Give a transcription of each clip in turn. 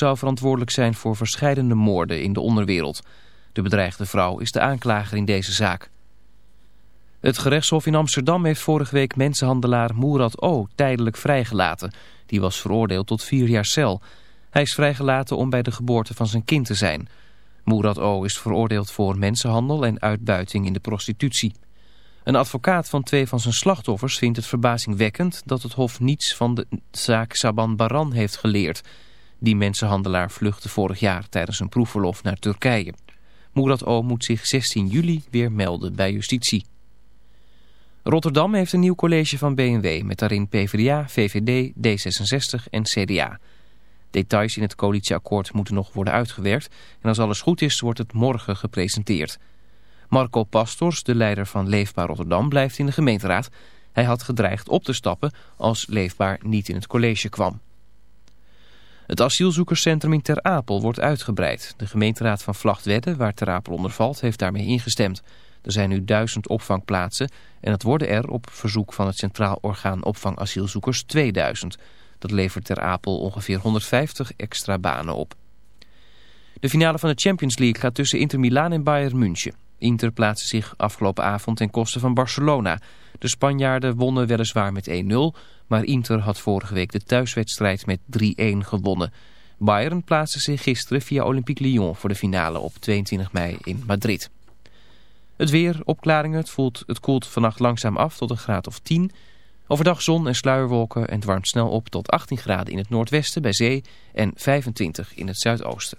zou verantwoordelijk zijn voor verscheidene moorden in de onderwereld. De bedreigde vrouw is de aanklager in deze zaak. Het gerechtshof in Amsterdam heeft vorige week mensenhandelaar Moerad O. tijdelijk vrijgelaten. Die was veroordeeld tot vier jaar cel. Hij is vrijgelaten om bij de geboorte van zijn kind te zijn. Moerad O. is veroordeeld voor mensenhandel en uitbuiting in de prostitutie. Een advocaat van twee van zijn slachtoffers vindt het verbazingwekkend dat het hof niets van de zaak Saban Baran heeft geleerd. Die mensenhandelaar vluchtte vorig jaar tijdens een proefverlof naar Turkije. Moerad O. moet zich 16 juli weer melden bij justitie. Rotterdam heeft een nieuw college van BMW met daarin PvdA, VVD, D66 en CDA. Details in het coalitieakkoord moeten nog worden uitgewerkt en als alles goed is wordt het morgen gepresenteerd. Marco Pastors, de leider van Leefbaar Rotterdam, blijft in de gemeenteraad. Hij had gedreigd op te stappen als Leefbaar niet in het college kwam. Het asielzoekerscentrum in Ter Apel wordt uitgebreid. De gemeenteraad van Vlachtwedde, waar Ter Apel onder valt, heeft daarmee ingestemd. Er zijn nu duizend opvangplaatsen en het worden er op verzoek van het Centraal Orgaan Opvang Asielzoekers 2000. Dat levert Ter Apel ongeveer 150 extra banen op. De finale van de Champions League gaat tussen Inter Milaan en Bayern München. Inter plaatste zich afgelopen avond ten koste van Barcelona. De Spanjaarden wonnen weliswaar met 1-0, maar Inter had vorige week de thuiswedstrijd met 3-1 gewonnen. Bayern plaatste zich gisteren via Olympique Lyon voor de finale op 22 mei in Madrid. Het weer, opklaringen, het, voelt, het koelt vannacht langzaam af tot een graad of 10. Overdag zon en sluierwolken en het warmt snel op tot 18 graden in het noordwesten bij zee en 25 in het zuidoosten.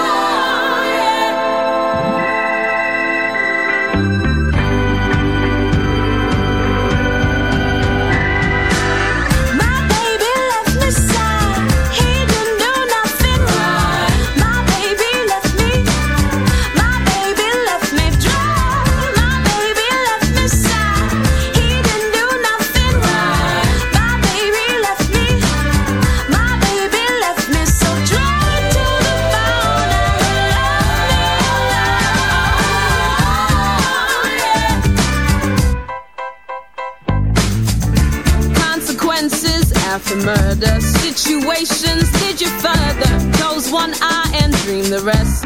one eye and dream the rest.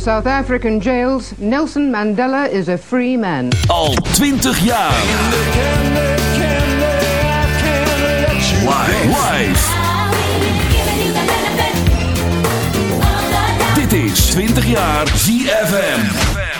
South African jails, Nelson Mandela is a free man. Al 20 jaar. Dit is 20 jaar ZFM.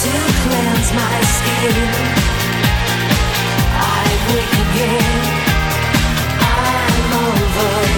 to cleanse my skin. I wake again. I'm over.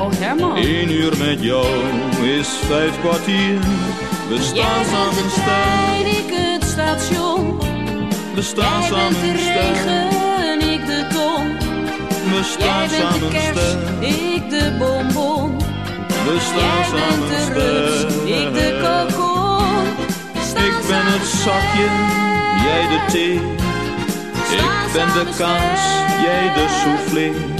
Oh Herman, Eén uur met jou is vijf kwartier. We jij staan bent samen trein, ik het station. we staan Jij bent de samen regen, ik de ton. We Jij staan bent de samen kerst, ik de bonbon. we Jij staan bent samen de rust, ik de kokon. Staan Ik ben het samen zakje, jij de thee. Ik ben de kaas, jij de soufflé.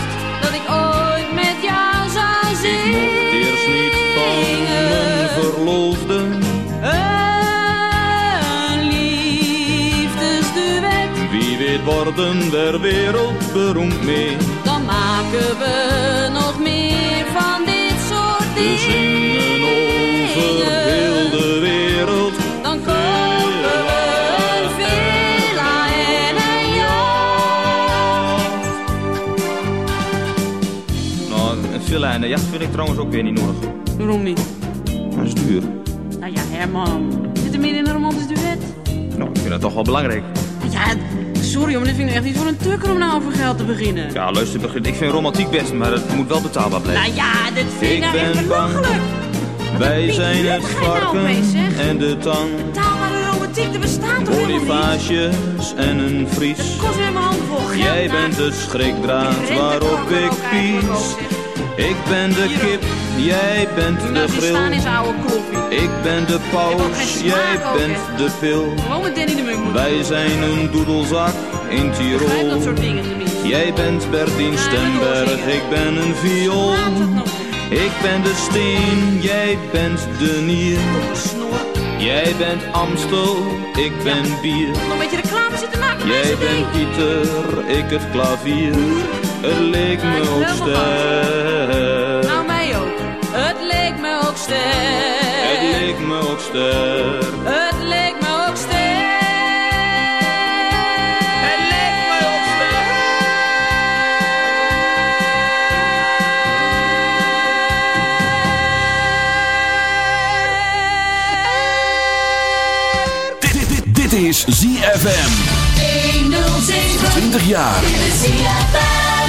verloofde. Een liefdesduet, Wie weet worden we wereldberoemd mee. dan maken we nog meer van dit soort We dingen. zingen over heel de wereld. Dan kopen we een villa en een jacht. Nou, een villa en een jacht vind ik trouwens ook weer niet nodig. Waarom niet? Herman. Zit er meer in een romantisch duet? Nou, ik vind dat toch wel belangrijk. Ja, sorry, maar dit vind ik echt niet voor een tukker om nou over geld te beginnen. Ja, luister, ik vind romantiek best, maar het moet wel betaalbaar blijven. Nou ja, dit vind ik, Ik nou echt ben belachelijk. Wij zijn het nou varken zeg? en de tang. Betaalbare romantiek, dat bestaat toch? Bonifages en een vries. Het kost weer mijn handvol geld. Jij nou. bent de schrikdraad waarop ik pies. Ik ben de kip, jij bent Nou, de die Ik ben de paus, jij ook, bent hè? de pil. Gewoon met Danny de Munk. Wij zijn een doedelzak in dat Tirol. soort dingen tenminste. Jij bent Bertien Stemberg, ik ben een viool. Nog. Ik ben de steen, jij bent de nier. Jij bent Amstel, ik ben bier. Nog een beetje reclame zitten maken. Jij bent. Pieter, ik het klavier. Het leek me Ja, ook helemaal ster. Nou, mij ook. Het leek me ook ster. Leek me ook ster. Het leek me ook ster. Het leek me ook ster. Dit, dit, dit, dit is ZFM. 20 jaar.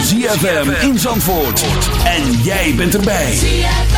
ZFM in Zandvoort. En jij bent erbij. You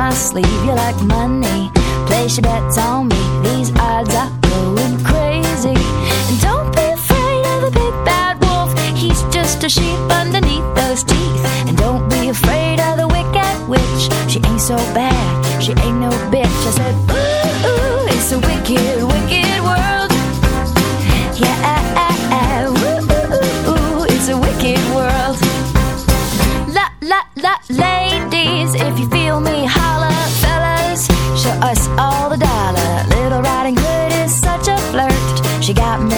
my sleeve. You like money, place your bets on me. These odds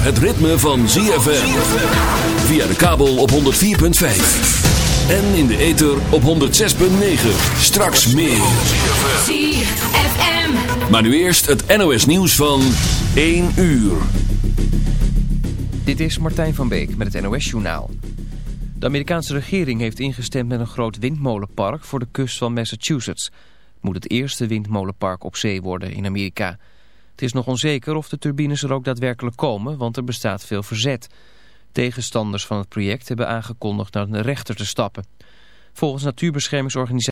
Zover het ritme van ZFM. Via de kabel op 104.5. En in de ether op 106.9. Straks meer. ZFM. Maar nu eerst het NOS nieuws van 1 uur. Dit is Martijn van Beek met het NOS-journaal. De Amerikaanse regering heeft ingestemd met een groot windmolenpark voor de kust van Massachusetts. Het moet het eerste windmolenpark op zee worden in Amerika. Het is nog onzeker of de turbines er ook daadwerkelijk komen, want er bestaat veel verzet. Tegenstanders van het project hebben aangekondigd naar een rechter te stappen. Volgens natuurbeschermingsorganisatie